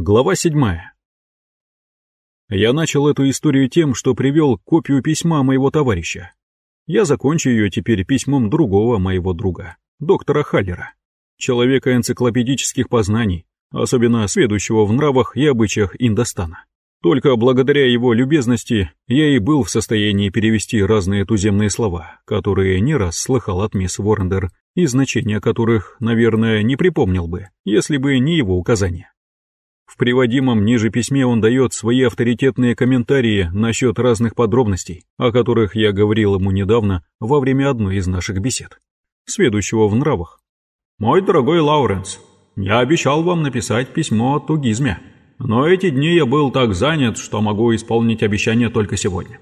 Глава седьмая. Я начал эту историю тем, что привел копию письма моего товарища. Я закончу ее теперь письмом другого моего друга, доктора Халлера, человека энциклопедических познаний, особенно сведущего в нравах и обычаях Индостана. Только благодаря его любезности я и был в состоянии перевести разные туземные слова, которые не раз слыхал от мисс Воррендер, и значения которых, наверное, не припомнил бы, если бы не его указания. В приводимом ниже письме он дает свои авторитетные комментарии насчет разных подробностей, о которых я говорил ему недавно во время одной из наших бесед. Сведущего в нравах. «Мой дорогой Лауренс, я обещал вам написать письмо о тугизме, но эти дни я был так занят, что могу исполнить обещание только сегодня.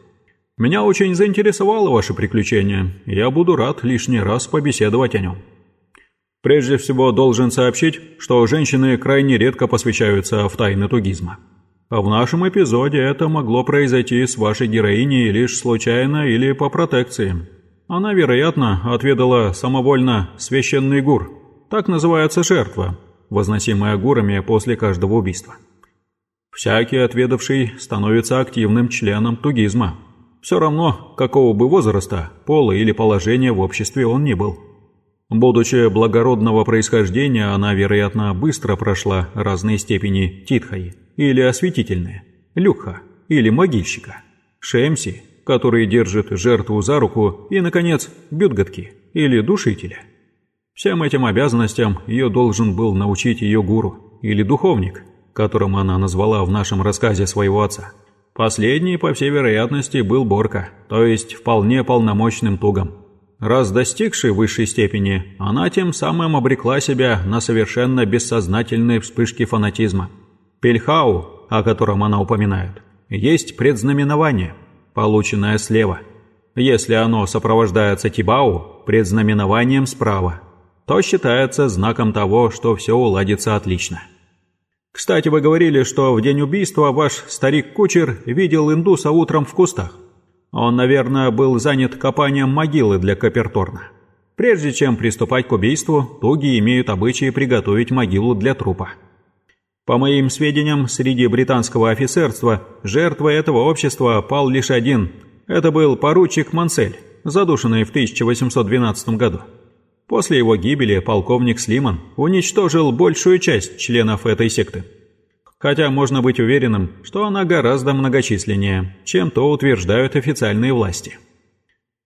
Меня очень заинтересовало ваше приключение, я буду рад лишний раз побеседовать о нем». Прежде всего должен сообщить, что женщины крайне редко посвящаются в тайны тугизма. А в нашем эпизоде это могло произойти с вашей героиней лишь случайно или по протекции. Она, вероятно, отведала самовольно священный гур. Так называется жертва, возносимая гурами после каждого убийства. Всякий отведавший становится активным членом тугизма. Все равно, какого бы возраста, пола или положения в обществе он ни был. Будучи благородного происхождения, она, вероятно, быстро прошла разные степени титхаи, или осветительные, люха, или могильщика, шемси, который держит жертву за руку, и, наконец, бюдготки, или душителя. Всем этим обязанностям ее должен был научить ее гуру, или духовник, которым она назвала в нашем рассказе своего отца. Последний, по всей вероятности, был Борка, то есть вполне полномочным тугом. Раз достигшей высшей степени, она тем самым обрекла себя на совершенно бессознательные вспышки фанатизма. Пельхау, о котором она упоминает, есть предзнаменование, полученное слева. Если оно сопровождается тибау, предзнаменованием справа, то считается знаком того, что все уладится отлично. Кстати, вы говорили, что в день убийства ваш старик-кучер видел индуса утром в кустах. Он, наверное, был занят копанием могилы для Каперторна. Прежде чем приступать к убийству, туги имеют обычай приготовить могилу для трупа. По моим сведениям, среди британского офицерства жертвой этого общества пал лишь один. Это был поручик Мансель, задушенный в 1812 году. После его гибели полковник Слиман уничтожил большую часть членов этой секты хотя можно быть уверенным, что она гораздо многочисленнее, чем то утверждают официальные власти.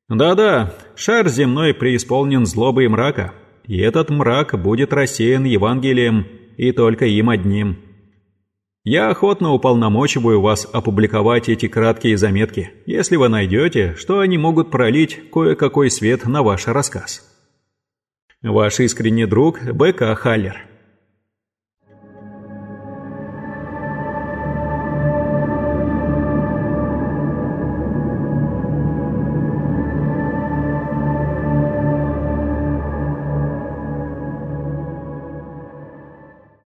Да-да, шар земной преисполнен злобы и мрака, и этот мрак будет рассеян Евангелием и только им одним. Я охотно уполномочиваю вас опубликовать эти краткие заметки, если вы найдете, что они могут пролить кое-какой свет на ваш рассказ. Ваш искренний друг Б.К. Халлер